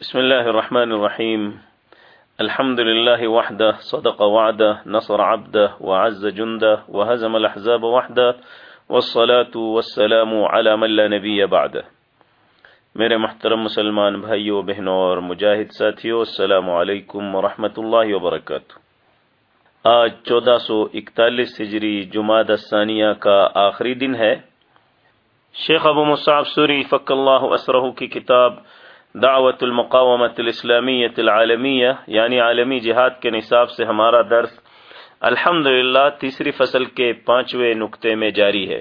بسم الله الرحمن الرحيم. الحمد لله وحده، صدق وعده، نصر عبده، وعز جنده، وهزم الأحزاب وحده، والصلاة والسلام على من لا نبي بعده. میرے محترم مسلمان بھائیوں بہنوں اور مجاہد ساتھیوں السلام علیکم ورحمۃ اللہ وبرکاتہ. آج چودہ سو اکتالیس ہجری جماعت ثانیہ کا آخری دن ہے. شیخ ابو مصعب سوری فق اللہ اسرہ کی کتاب دعوت المقامت الاسلامیت العالمیہ یعنی عالمی جہاد کے نصاب سے ہمارا درس الحمد تیسری فصل کے پانچویں نقطے میں جاری ہے۔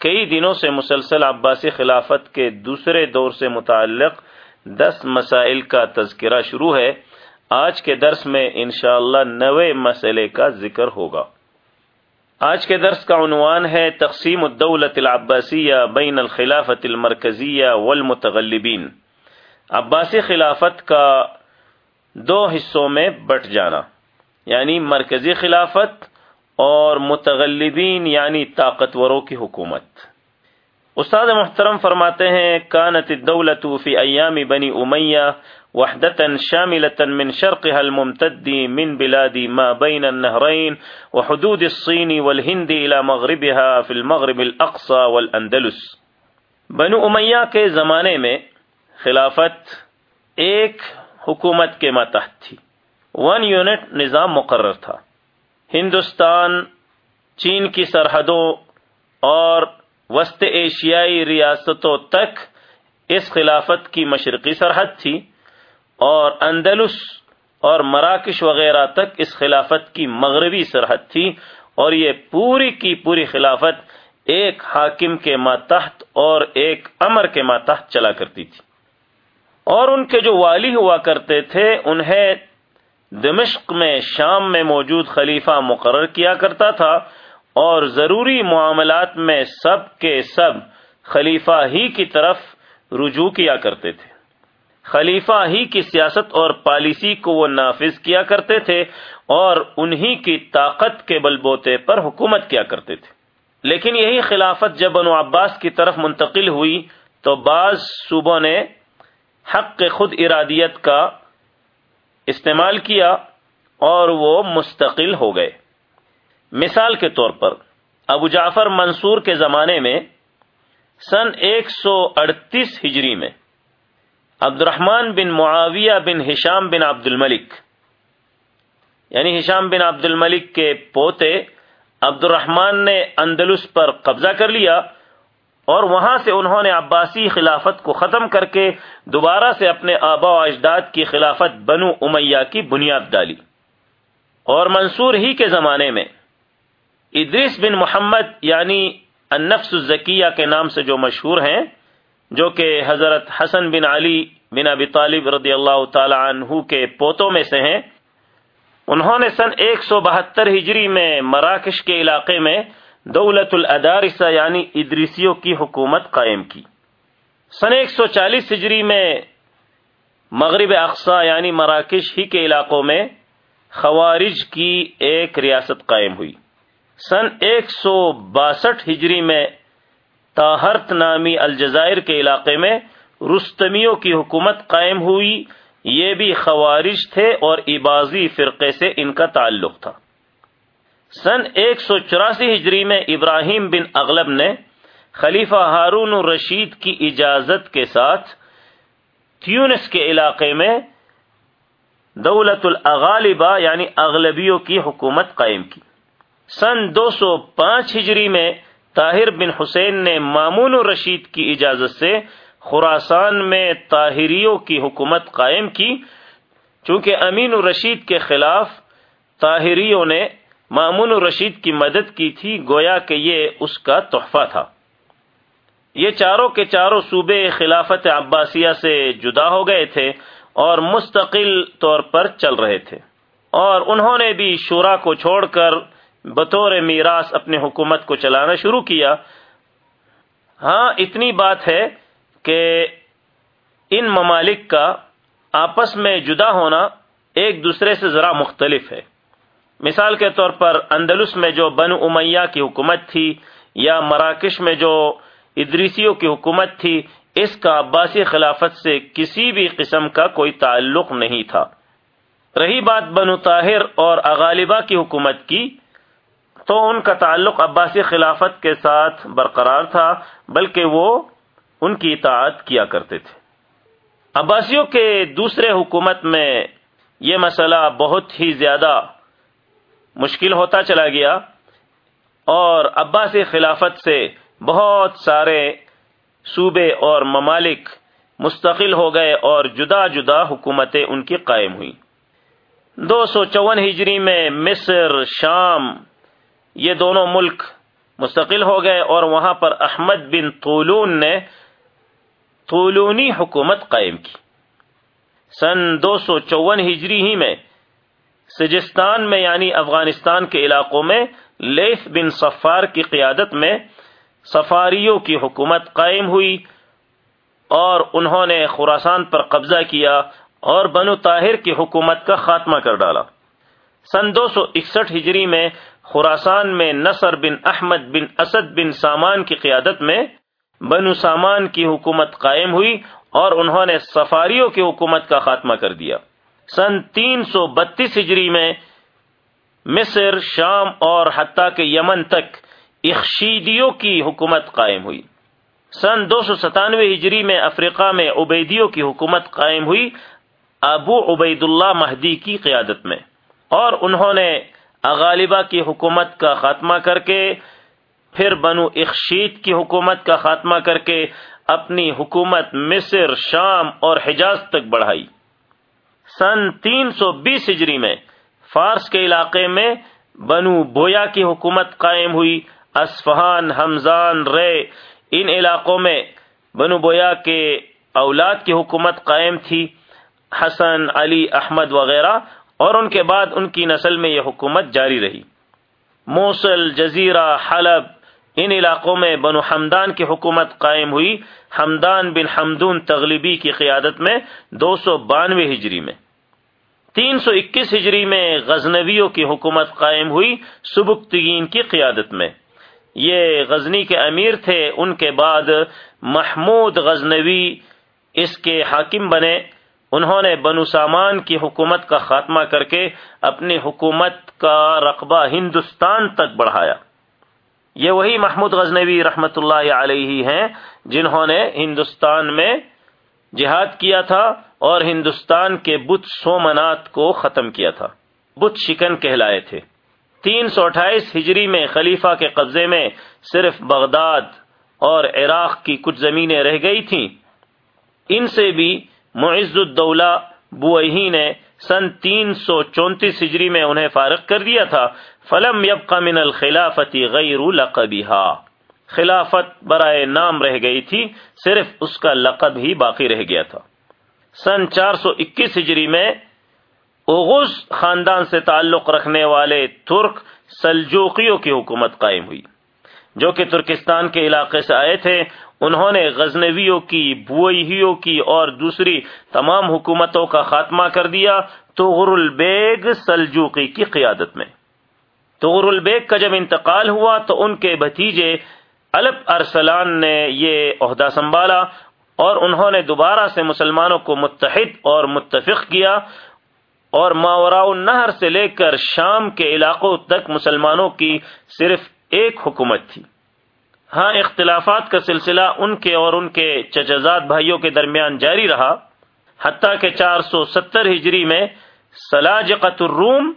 کئی دنوں سے مسلسل عباسی خلافت کے دوسرے دور سے متعلق دس مسائل کا تذکرہ شروع ہے۔ آج کے درس میں انشاءاللہ اللہ نوے مسئلے کا ذکر ہوگا۔ آج کے درس کا عنوان ہے تقسیم الدولت العباسیہ بین الخلافت المرکزیہ والمتغلبین۔ عباسی خلافت کا دو حصوں میں بٹ جانا یعنی مرکزی خلافت اور متغلبین یعنی طاقتوروں کی حکومت۔ استاد محترم فرماتے ہیں، کانت الدولت فی ایام بنی امیہ وحدتا شاملتا من شرقها الممتد من بلاد ما بین النہرین وحدود الصین والہند الى مغربها فی المغرب الاقصى والاندلس بنو امیہ کے زمانے میں خلافت ایک حکومت کے ماتحت تھی۔ ون یونٹ نظام مقرر تھا۔ ہندوستان، چین کی سرحدوں اور وسط ایشیائی ریاستوں تک اس خلافت کی مشرقی سرحد تھی اور اندلس اور مراکش وغیرہ تک اس خلافت کی مغربی سرحد تھی اور یہ پوری کی پوری خلافت ایک حاکم کے ماتحت اور ایک امر کے ماتحت چلا کرتی تھی۔ اور ان کے جو والی ہوا کرتے تھے انہیں دمشق میں شام میں موجود خلیفہ مقرر کیا کرتا تھا اور ضروری معاملات میں سب کے سب خلیفہ ہی کی طرف رجوع کیا کرتے تھے۔ خلیفہ ہی کی سیاست اور پالیسی کو وہ نافذ کیا کرتے تھے اور انہی کی طاقت کے بل بوتے پر حکومت کیا کرتے تھے۔ لیکن یہی خلافت جب بنو عباس کی طرف منتقل ہوئی تو بعض صوبوں نے حق خود ارادیت کا استعمال کیا اور وہ مستقل ہو گئے۔ مثال کے طور پر، ابو جعفر منصور کے زمانے میں سن ایک سو اڑتیس ہجری میں عبد الرحمان بن معاویہ بن ہشام بن عبد الملک یعنی ہشام بن عبد الملک کے پوتے عبد الرحمان نے اندلس پر قبضہ کر لیا اور وہاں سے انہوں نے عباسی خلافت کو ختم کر کے دوبارہ سے اپنے آبا و اجداد کی خلافت بنو امیہ کی بنیاد ڈالی۔ اور منصور ہی کے زمانے میں ادریس بن محمد یعنی النفس الزکیہ کے نام سے جو مشہور ہیں، جو کہ حضرت حسن بن علی بن ابی طالب رضی اللہ تعالی عنہ کے پوتوں میں سے ہیں۔ انہوں نے سن ایک سو بہتر ہجری میں مراکش کے علاقے میں دولت الادارسہ یعنی ادریسیوں کی حکومت قائم کی۔ سن ایک سو چالیس ہجری میں مغرب اقسا یعنی مراکش ہی کے علاقوں میں خوارج کی ایک ریاست قائم ہوئی۔ سن ایک سو باسٹھ ہجری میں تاہرت نامی الجزائر کے علاقے میں رستمیوں کی حکومت قائم ہوئی۔ یہ بھی خوارج تھے اور عبازی فرقے سے ان کا تعلق تھا۔ سن ایک سو چوراسی ہجری میں ابراہیم بن اغلب نے خلیفہ ہارون الرشید کی اجازت کے ساتھ تیونس کے علاقے میں دولت الاغالبہ یعنی اغلبیوں کی حکومت قائم کی۔ سن دو سو پانچ ہجری میں طاہر بن حسین نے مامون الرشید کی اجازت سے خوراسان میں طاہریوں کی حکومت قائم کی۔ چونکہ امین الرشید کے خلاف طاہریوں نے مامون الرشید کی مدد کی تھی، گویا کہ یہ اس کا تحفہ تھا۔ یہ چاروں کے چاروں صوبے خلافت عباسیہ سے جدا ہو گئے تھے اور مستقل طور پر چل رہے تھے۔ اور انہوں نے بھی شورا کو چھوڑ کر بطور میراث اپنی حکومت کو چلانا شروع کیا۔ ہاں اتنی بات ہے کہ ان ممالک کا آپس میں جدا ہونا ایک دوسرے سے ذرا مختلف ہے۔ مثال کے طور پر اندلس میں جو بن امیہ کی حکومت تھی یا مراکش میں جو ادریسیوں کی حکومت تھی، اس کا عباسی خلافت سے کسی بھی قسم کا کوئی تعلق نہیں تھا۔ رہی بات بنو طاہر اور اغالبہ کی حکومت کی، تو ان کا تعلق عباسی خلافت کے ساتھ برقرار تھا، بلکہ وہ ان کی اطاعت کیا کرتے تھے۔ عباسیوں کے دوسرے حکومت میں یہ مسئلہ بہت ہی زیادہ مشکل ہوتا چلا گیا اور عباسی خلافت سے بہت سارے صوبے اور ممالک مستقل ہو گئے اور جدا جدا حکومتیں ان کی قائم ہوئی۔ دو سو چون ہجری میں مصر، شام، یہ دونوں ملک مستقل ہو گئے اور وہاں پر احمد بن طولون نے طولونی حکومت قائم کی۔ سن دو سو چون ہجری ہی میں سجستان میں یعنی افغانستان کے علاقوں میں لیف بن صفار کی قیادت میں سفاریوں کی حکومت قائم ہوئی اور انہوں نے خوراسان پر قبضہ کیا اور بنو طاہر کی حکومت کا خاتمہ کر ڈالا۔ سن دو سو اکسٹھ ہجری میں خوراسان میں نصر بن احمد بن اسد بن سامان کی قیادت میں بنو سامان کی حکومت قائم ہوئی اور انہوں نے سفاریوں کی حکومت کا خاتمہ کر دیا۔ سن تین سو بتیس ہجری میں مصر، شام اور حتیٰ کے یمن تک اخشیدیوں کی حکومت قائم ہوئی۔ سن دو سو ستانوے ہجری میں افریقہ میں عبیدیوں کی حکومت قائم ہوئی ابو عبید اللہ مہدی کی قیادت میں۔ اور انہوں نے اغالبہ کی حکومت کا خاتمہ کر کے، پھر بنو اخشید کی حکومت کا خاتمہ کر کے اپنی حکومت مصر، شام اور حجاز تک بڑھائی۔ سن تین سو بیس ہجری میں فارس کے علاقے میں بنو بویا کی حکومت قائم ہوئی۔ اسفہان حمزان، رے، ان علاقوں میں بنو بویا کے اولاد کی حکومت قائم تھی۔ حسن، علی، احمد وغیرہ، اور ان کے بعد ان کی نسل میں یہ حکومت جاری رہی۔ موصل، جزیرہ، حلب، ان علاقوں میں بنو حمدان کی حکومت قائم ہوئی۔ حمدان بن حمدون تغلیبی کی قیادت میں دو سو بانوے ہجری میں۔ تین سو اکیس ہجری میں غزنویوں کی حکومت قائم ہوئی سبکتگین کی قیادت میں۔ یہ غزنی کے امیر تھے، ان کے بعد محمود غزنوی اس کے حاکم بنے۔ انہوں نے بنو سامان کی حکومت کا خاتمہ کر کے اپنی حکومت کا رقبہ ہندوستان تک بڑھایا۔ یہ وہی محمود غزنوی رحمت اللہ علیہ ہیں جنہوں نے ہندوستان میں جہاد کیا تھا۔ اور ہندوستان کے بت سومنات کو ختم کیا تھا۔ بت شکن کہلائے تھے۔ تین سو اٹھائیس ہجری میں خلیفہ کے قبضے میں صرف بغداد اور عراق کی کچھ زمینیں رہ گئی تھیں۔ ان سے بھی معز الدولہ بوئی نے سن تین سو چونتیس ہجری میں انہیں فارغ کر دیا تھا۔ فلم یبقى من الخلافتی غیر لقبیہ خلافت برائے نام رہ گئی تھی، صرف اس کا لقب ہی باقی رہ گیا تھا۔ سن چار سو اکیس ہجری میں اغز خاندان سے تعلق رکھنے والے ترک سلجوقیوں کی حکومت قائم ہوئی، جو کہ ترکستان کے علاقے سے آئے تھے۔ انہوں نے غزنویوں کی بوئیوں کی اور دوسری تمام حکومتوں کا خاتمہ کر دیا تغر البیگ سلجوقی کی قیادت میں۔ تغر البیگ کا جب انتقال ہوا تو ان کے بھتیجے الب ارسلان نے یہ عہدہ سنبھالا۔ اور انہوں نے دوبارہ سے مسلمانوں کو متحد اور متفق کیا اور ماورا نہر سے لے کر شام کے علاقوں تک مسلمانوں کی صرف ایک حکومت تھی۔ ہاں اختلافات کا سلسلہ ان کے اور ان کے چچزاد بھائیوں کے درمیان جاری رہا، حتیٰ کہ چار سو ستر ہجری میں سلاجقت الروم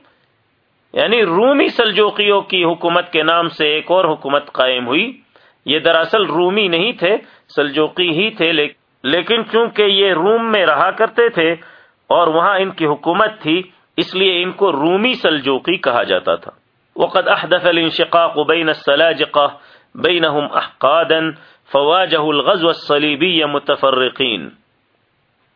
یعنی رومی سلجوقیوں کی حکومت کے نام سے ایک اور حکومت قائم ہوئی۔ یہ دراصل رومی نہیں تھے، سلجوقی ہی تھے لیکن چونکہ یہ روم میں رہا کرتے تھے اور وہاں ان کی حکومت تھی، اس لیے ان کو رومی سلجوقی کہا جاتا تھا۔ وقد احدث الانشقاق بين السلاجقة بينهم احقادا فواجه الغزو الصليبي متفرقين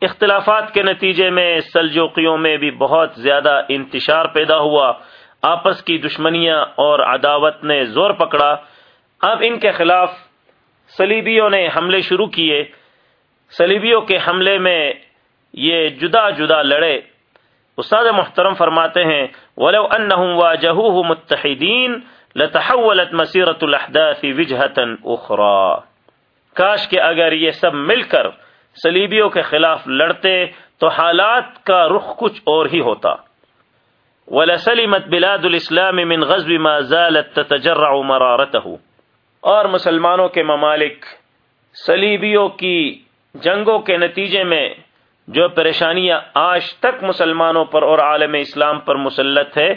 اختلافات کے نتیجے میں سلجوقیوں میں بھی بہت زیادہ انتشار پیدا ہوا۔ آپس کی دشمنیاں اور عداوت نے زور پکڑا۔ اب ان کے خلاف سلیبیوں نے حملے شروع کیے۔ سلیبیوں کے حملے میں یہ جدا جدا لڑے۔ استاد محترم فرماتے ہیں، ولو انہم واجہوہ متحدین لتحولت مسیرت الاحداث وجہتا اخرى۔ کاش کہ اگر یہ سب مل کر صلیبیوں کے خلاف لڑتے تو حالات کا رخ کچھ اور ہی ہوتا۔ وَلَسَلِمَتْ بِلَادُ الْإِسْلَامِ مِنْ غَزْبِ مَا زَالَتْ تَتَجَرَّعُ مَرَارَتَهُ۔ اور مسلمانوں کے ممالک، صلیبیوں کی جنگوں کے نتیجے میں جو پریشانیاں آج تک مسلمانوں پر اور عالم اسلام پر مسلط ہے،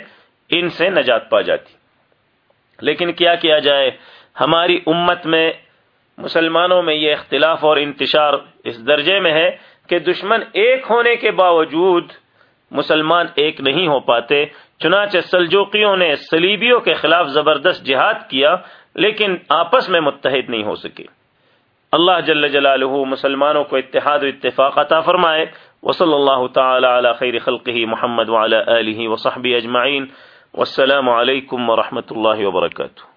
ان سے نجات پا جاتی۔ لیکن کیا کیا جائے؟ ہماری امت میں، مسلمانوں میں یہ اختلاف اور انتشار اس درجے میں ہے کہ دشمن ایک ہونے کے باوجود مسلمان ایک نہیں ہو پاتے، چنانچہ سلجوکیوں نے سلیبیوں کے خلاف زبردست جہاد کیا، لیکن آپس میں متحد نہیں ہو سکے۔ اللہ جل جلالہ مسلمانوں کو اتحاد و اتفاق عطا فرمائے۔ وصلی اللہ تعالی علی خیر خلقہ محمد وعلی آلہ وصحبہ اجمعین۔ والسلام علیکم ورحمۃ اللہ وبرکاتہ۔